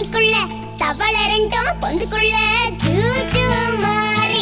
பொந்துக்குள்ள தவளரண்டும் பொந்துக்குள்ள zoo zoo மாறி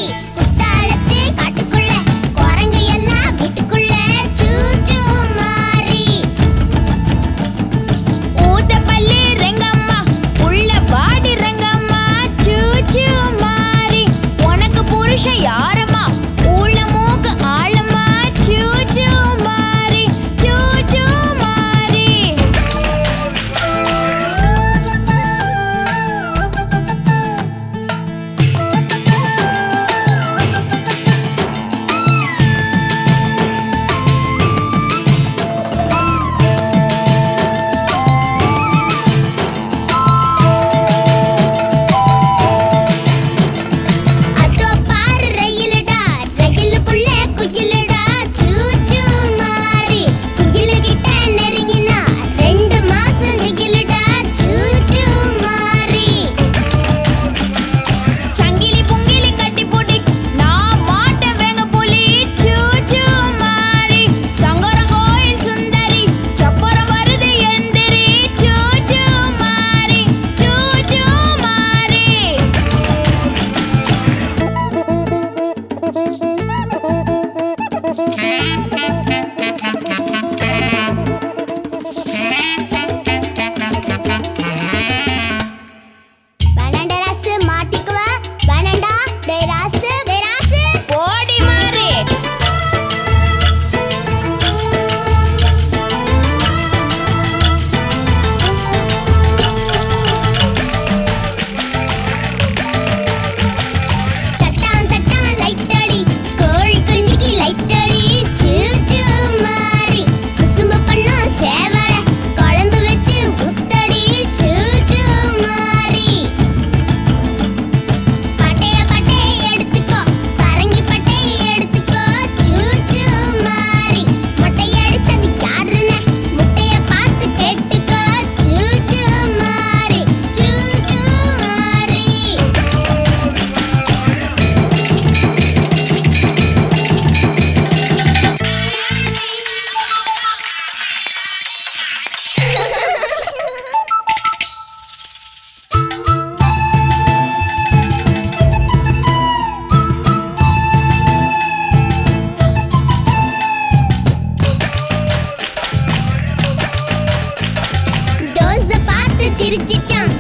Música Дитя.